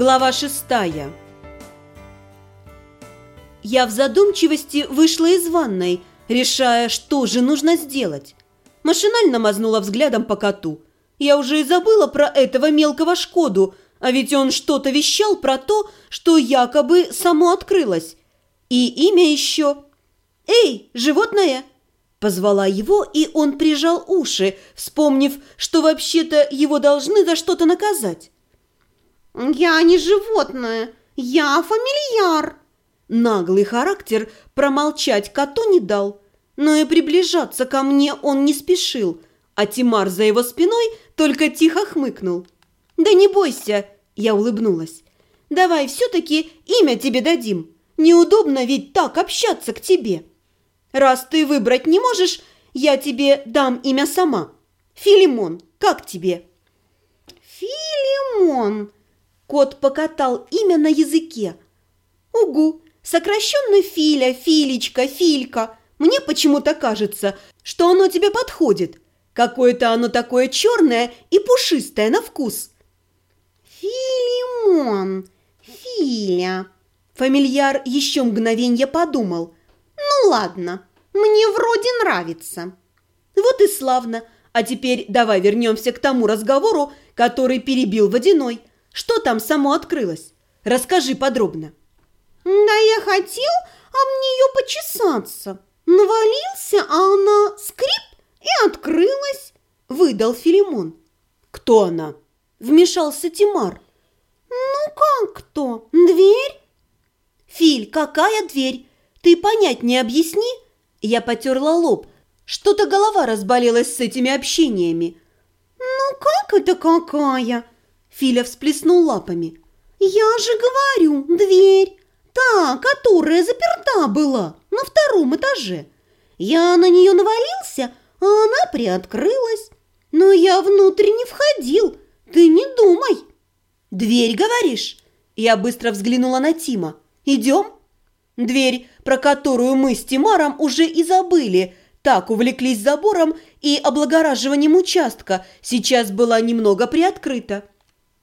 Глава шестая Я в задумчивости вышла из ванной, решая, что же нужно сделать. Машинально мазнула взглядом по коту. Я уже и забыла про этого мелкого Шкоду, а ведь он что-то вещал про то, что якобы само открылось. И имя еще. «Эй, животное!» Позвала его, и он прижал уши, вспомнив, что вообще-то его должны за что-то наказать. «Я не животное, я фамильяр!» Наглый характер промолчать коту не дал, но и приближаться ко мне он не спешил, а Тимар за его спиной только тихо хмыкнул. «Да не бойся!» – я улыбнулась. «Давай все-таки имя тебе дадим. Неудобно ведь так общаться к тебе. Раз ты выбрать не можешь, я тебе дам имя сама. Филимон, как тебе?» «Филимон!» Кот покатал имя на языке. «Угу, сокращенно Филя, Филечка, Филька. Мне почему-то кажется, что оно тебе подходит. Какое-то оно такое черное и пушистое на вкус». «Филимон, Филя». Фамильяр еще мгновенье подумал. «Ну ладно, мне вроде нравится». «Вот и славно. А теперь давай вернемся к тому разговору, который перебил Водяной. Что там само открылось? Расскажи подробно». «Да я хотел об нее почесаться. Навалился, а она скрип и открылась», – выдал Филимон. «Кто она?» – вмешался Тимар. «Ну как кто? Дверь?» «Филь, какая дверь? Ты понять не объясни?» Я потерла лоб. Что-то голова разболелась с этими общениями. «Ну как это какая?» Филя всплеснул лапами. «Я же говорю, дверь, та, которая заперта была на втором этаже. Я на нее навалился, а она приоткрылась. Но я внутрь не входил, ты не думай». «Дверь, говоришь?» Я быстро взглянула на Тима. «Идем?» Дверь, про которую мы с Тимаром уже и забыли, так увлеклись забором и облагораживанием участка, сейчас была немного приоткрыта.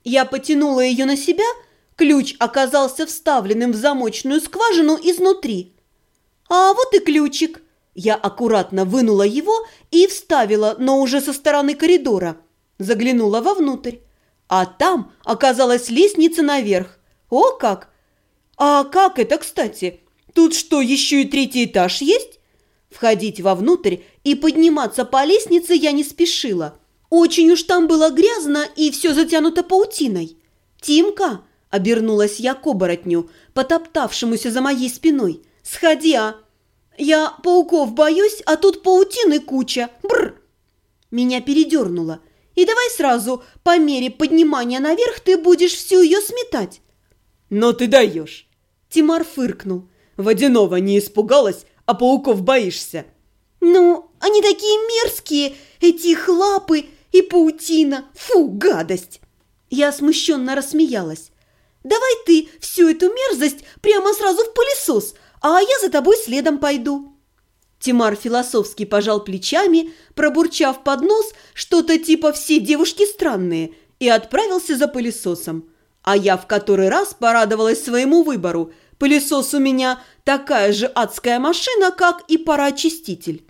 Я потянула ее на себя, ключ оказался вставленным в замочную скважину изнутри. А вот и ключик. Я аккуратно вынула его и вставила, но уже со стороны коридора. Заглянула вовнутрь. А там оказалась лестница наверх. О как! А как это, кстати? Тут что, еще и третий этаж есть? Входить вовнутрь и подниматься по лестнице я не спешила – очень уж там было грязно и все затянуто паутиной. «Тимка!» – обернулась я к оборотню, потоптавшемуся за моей спиной. «Сходи, а! Я пауков боюсь, а тут паутины куча. Бррр!» Меня передернуло. «И давай сразу, по мере поднимания наверх, ты будешь всю ее сметать». «Но ты даешь!» Тимар фыркнул. «Водяного не испугалась, а пауков боишься?» «Ну, они такие мерзкие, эти их лапы!» И паутина. Фу, гадость!» Я смущенно рассмеялась. «Давай ты всю эту мерзость прямо сразу в пылесос, а я за тобой следом пойду». Тимар философски пожал плечами, пробурчав под нос что-то типа «все девушки странные» и отправился за пылесосом. А я в который раз порадовалась своему выбору. Пылесос у меня такая же адская машина, как и пароочиститель.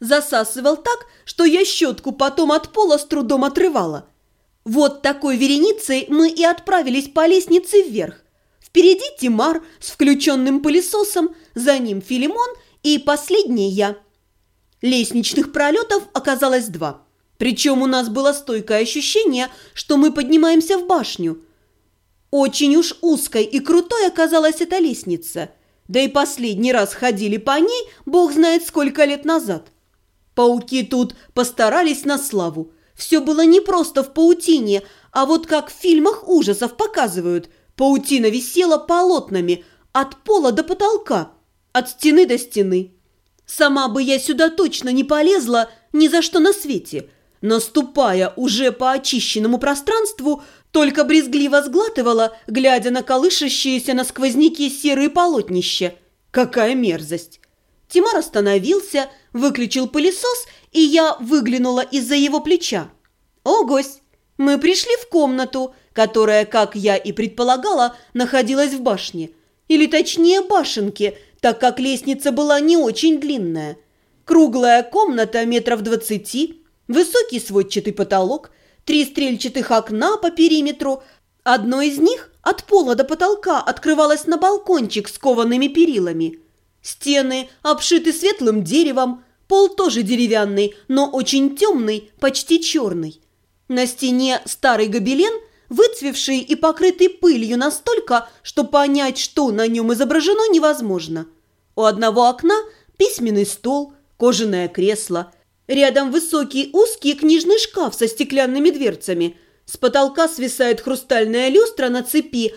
Засасывал так, что я щетку потом от пола с трудом отрывала. Вот такой вереницей мы и отправились по лестнице вверх. Впереди Тимар с включенным пылесосом, за ним Филимон и последний я. Лестничных пролетов оказалось два. Причем у нас было стойкое ощущение, что мы поднимаемся в башню. Очень уж узкой и крутой оказалась эта лестница. Да и последний раз ходили по ней, бог знает сколько лет назад. Пауки тут постарались на славу. Все было не просто в паутине, а вот как в фильмах ужасов показывают. Паутина висела полотнами от пола до потолка, от стены до стены. Сама бы я сюда точно не полезла ни за что на свете. Наступая уже по очищенному пространству, только брезгливо сглатывала, глядя на колышащиеся на сквозняке серые полотнища. Какая мерзость! Тимар остановился, выключил пылесос, и я выглянула из-за его плеча. «О, гость! Мы пришли в комнату, которая, как я и предполагала, находилась в башне. Или точнее башенке, так как лестница была не очень длинная. Круглая комната метров двадцати, высокий сводчатый потолок, три стрельчатых окна по периметру. Одно из них от пола до потолка открывалось на балкончик с коваными перилами. Стены обшиты светлым деревом, пол тоже деревянный, но очень темный, почти черный. На стене старый гобелен, выцвевший и покрытый пылью настолько, что понять, что на нем изображено, невозможно. У одного окна письменный стол, кожаное кресло. Рядом высокий узкий книжный шкаф со стеклянными дверцами. С потолка свисает хрустальная люстра на цепи,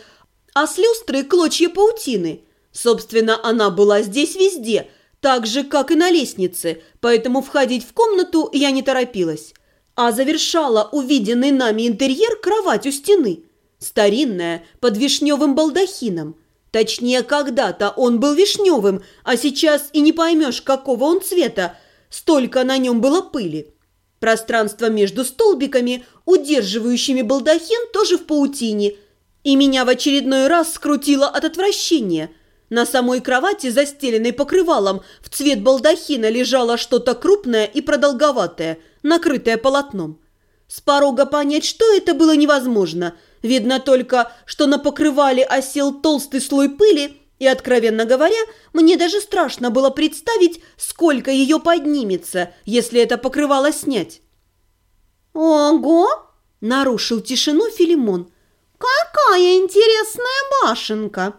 а с люстры клочья паутины. Собственно, она была здесь везде, так же, как и на лестнице, поэтому входить в комнату я не торопилась а завершала увиденный нами интерьер кровать у стены. Старинная, под вишневым балдахином. Точнее, когда-то он был вишневым, а сейчас и не поймешь, какого он цвета. Столько на нем было пыли. Пространство между столбиками, удерживающими балдахин, тоже в паутине. И меня в очередной раз скрутило от отвращения. На самой кровати, застеленной покрывалом, в цвет балдахина лежало что-то крупное и продолговатое – накрытое полотном. С порога понять, что это было невозможно. Видно только, что на покрывале осел толстый слой пыли, и, откровенно говоря, мне даже страшно было представить, сколько ее поднимется, если это покрывало снять. «Ого!» – нарушил тишину Филимон. «Какая интересная башенка!»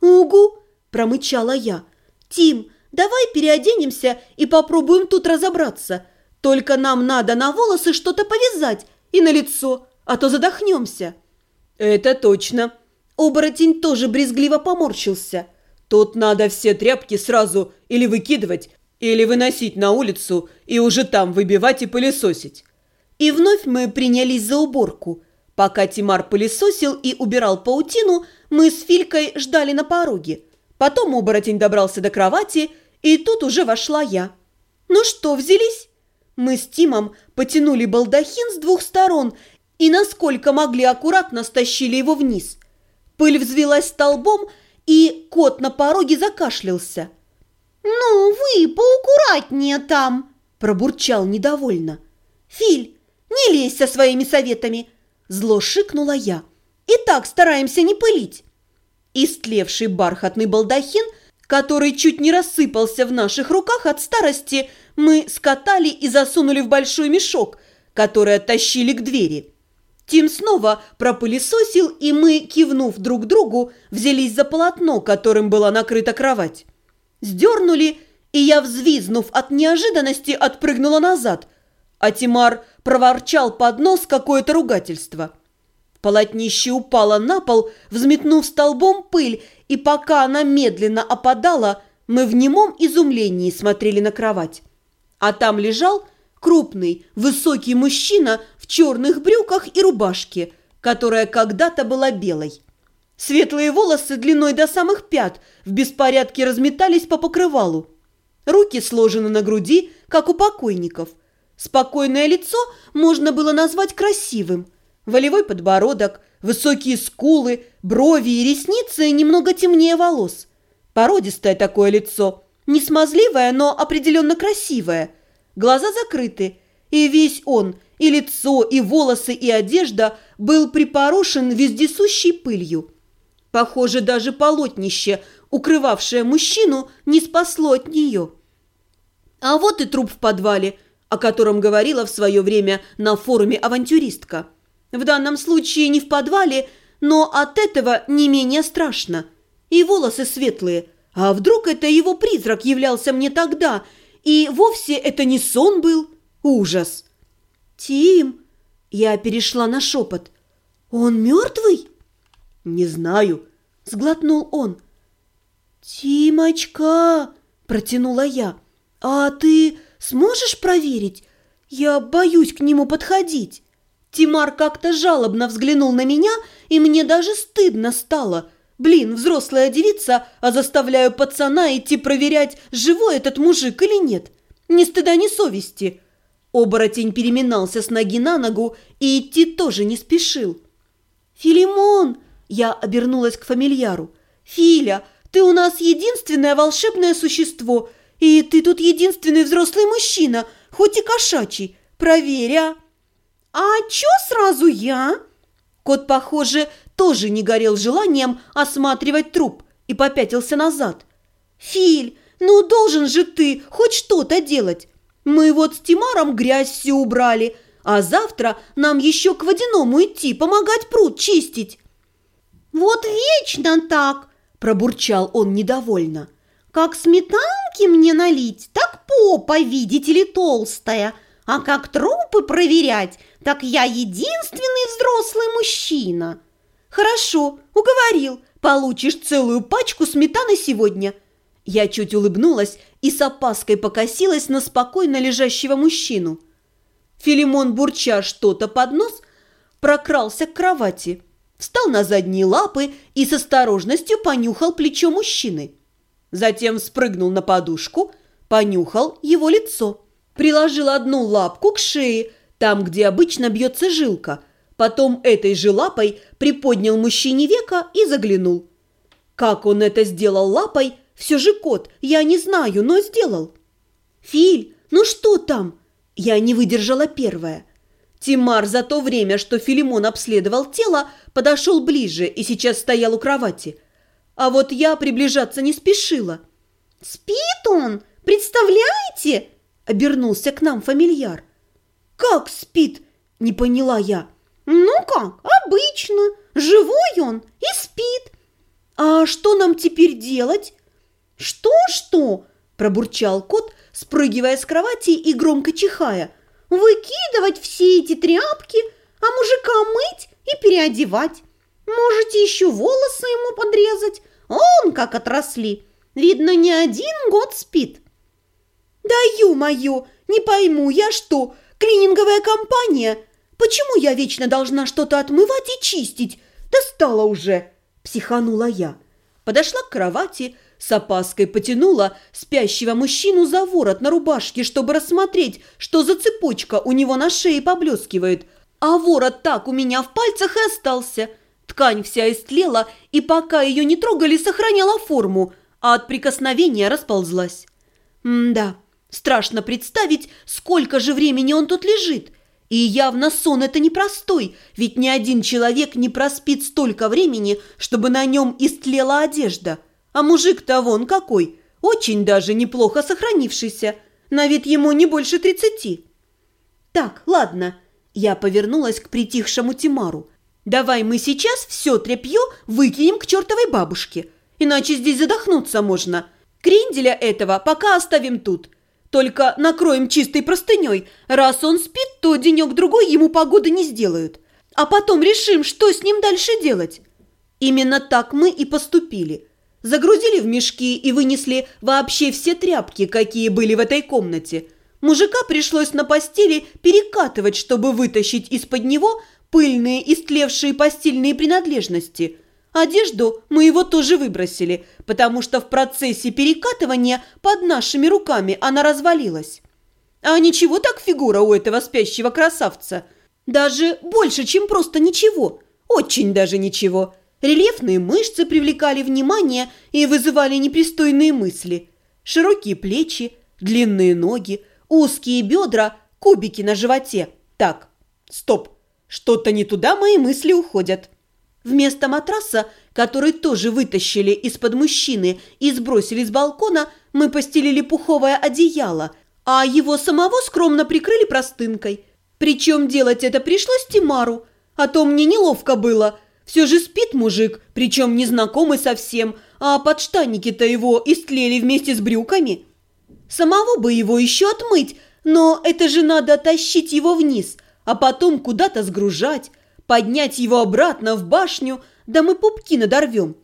«Угу!» – промычала я. «Тим, давай переоденемся и попробуем тут разобраться. Только нам надо на волосы что-то повязать и на лицо, а то задохнемся». «Это точно». Оборотень тоже брезгливо поморщился. «Тут надо все тряпки сразу или выкидывать, или выносить на улицу и уже там выбивать и пылесосить». И вновь мы принялись за уборку. Пока Тимар пылесосил и убирал паутину, мы с Филькой ждали на пороге. Потом оборотень добрался до кровати, и тут уже вошла я. «Ну что, взялись?» Мы с Тимом потянули балдахин с двух сторон и, насколько могли, аккуратно стащили его вниз. Пыль взвелась столбом, и кот на пороге закашлялся. «Ну, вы поаккуратнее там!» – пробурчал недовольно. «Филь, не лезь со своими советами!» – зло шикнула я. «И так стараемся не пылить!» Истлевший бархатный балдахин, который чуть не рассыпался в наших руках от старости – мы скатали и засунули в большой мешок, который оттащили к двери. Тим снова пропылесосил, и мы, кивнув друг другу, взялись за полотно, которым была накрыта кровать. Сдернули, и я, взвизнув от неожиданности, отпрыгнула назад, а Тимар проворчал под нос какое-то ругательство. Полотнище упало на пол, взметнув столбом пыль, и пока она медленно опадала, мы в немом изумлении смотрели на кровать а там лежал крупный, высокий мужчина в черных брюках и рубашке, которая когда-то была белой. Светлые волосы длиной до самых пят в беспорядке разметались по покрывалу. Руки сложены на груди, как у покойников. Спокойное лицо можно было назвать красивым. Волевой подбородок, высокие скулы, брови и ресницы немного темнее волос. Породистое такое лицо – не смазливая, но определенно красивая. Глаза закрыты, и весь он, и лицо, и волосы, и одежда был припорошен вездесущей пылью. Похоже, даже полотнище, укрывавшее мужчину, не спасло от нее. А вот и труп в подвале, о котором говорила в свое время на форуме авантюристка. В данном случае не в подвале, но от этого не менее страшно. И волосы светлые – а вдруг это его призрак являлся мне тогда, и вовсе это не сон был? Ужас! «Тим!» Я перешла на шепот. «Он мертвый?» «Не знаю», — сглотнул он. «Тимочка!» – протянула я. «А ты сможешь проверить? Я боюсь к нему подходить». Тимар как-то жалобно взглянул на меня, и мне даже стыдно стало – Блин, взрослая девица, а заставляю пацана идти проверять, живой этот мужик или нет. Ни стыда, ни совести. Оборотень переминался с ноги на ногу и идти тоже не спешил. «Филимон!» – я обернулась к фамильяру. «Филя, ты у нас единственное волшебное существо, и ты тут единственный взрослый мужчина, хоть и кошачий. Проверь, а!» «А чё сразу я?» Кот, похоже, тоже не горел желанием осматривать труп и попятился назад. «Филь, ну должен же ты хоть что-то делать. Мы вот с Тимаром грязь всю убрали, а завтра нам еще к водяному идти, помогать пруд чистить». «Вот вечно так!» – пробурчал он недовольно. «Как сметанки мне налить, так попа, видите ли, толстая, а как трупы проверять, так я единственный взрослый мужчина». «Хорошо, уговорил, получишь целую пачку сметаны сегодня». Я чуть улыбнулась и с опаской покосилась на спокойно лежащего мужчину. Филимон, бурча что-то под нос, прокрался к кровати, встал на задние лапы и с осторожностью понюхал плечо мужчины. Затем спрыгнул на подушку, понюхал его лицо, приложил одну лапку к шее, там, где обычно бьется жилка, потом этой же лапой приподнял мужчине века и заглянул. Как он это сделал лапой – все же кот, я не знаю, но сделал. Филь, ну что там? Я не выдержала первая. Тимар за то время, что Филимон обследовал тело, подошел ближе и сейчас стоял у кровати. А вот я приближаться не спешила. «Спит он? Представляете?» – обернулся к нам фамильяр. «Как спит?» – не поняла я. «Ну как, обычно. Живой он и спит». «А что нам теперь делать?» «Что-что?» – пробурчал кот, спрыгивая с кровати и громко чихая. «Выкидывать все эти тряпки, а мужика мыть и переодевать. Можете еще волосы ему подрезать, он как отросли. Видно, не один год спит». «Да ю-мою, не пойму, я что, клининговая компания? Почему я вечно должна что-то отмывать и чистить? Достала уже!» – психанула я. Подошла к кровати – с опаской потянула спящего мужчину за ворот на рубашке, чтобы рассмотреть, что за цепочка у него на шее поблескивает. А ворот так у меня в пальцах и остался. Ткань вся истлела, и пока ее не трогали, сохраняла форму, а от прикосновения расползлась. М-да, страшно представить, сколько же времени он тут лежит. И явно сон это непростой, ведь ни один человек не проспит столько времени, чтобы на нем истлела одежда. А мужик-то вон какой, очень даже неплохо сохранившийся. На вид ему не больше тридцати. Так, ладно. Я повернулась к притихшему Тимару. Давай мы сейчас все тряпье выкинем к чертовой бабушке. Иначе здесь задохнуться можно. Кренделя этого пока оставим тут. Только накроем чистой простыней. Раз он спит, то денек-другой ему погоды не сделают. А потом решим, что с ним дальше делать. Именно так мы и поступили. Загрузили в мешки и вынесли вообще все тряпки, какие были в этой комнате. Мужика пришлось на постели перекатывать, чтобы вытащить из-под него пыльные истлевшие постельные принадлежности. Одежду мы его тоже выбросили, потому что в процессе перекатывания под нашими руками она развалилась. А ничего так фигура у этого спящего красавца. Даже больше, чем просто ничего. Очень даже ничего. Рельефные мышцы привлекали внимание и вызывали непристойные мысли. Широкие плечи, длинные ноги, узкие бедра, кубики на животе. Так, стоп, что-то не туда мои мысли уходят. Вместо матраса, который тоже вытащили из-под мужчины и сбросили с балкона, мы постелили пуховое одеяло, а его самого скромно прикрыли простынкой. Причем делать это пришлось Тимару, а то мне неловко было – все же спит мужик, причем незнакомый совсем, а подштанники-то его истлели вместе с брюками. Самого бы его еще отмыть, но это же надо тащить его вниз, а потом куда-то сгружать, поднять его обратно в башню, да мы пупки надорвем.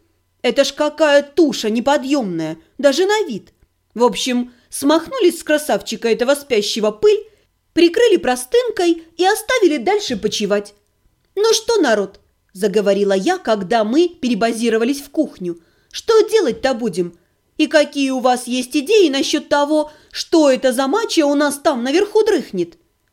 Это ж какая туша неподъемная, даже на вид. В общем, смахнули с красавчика этого спящего пыль, прикрыли простынкой и оставили дальше почивать. Ну что, народ, заговорила я, когда мы перебазировались в кухню. «Что делать-то будем? И какие у вас есть идеи насчет того, что это за мачо у нас там наверху дрыхнет?»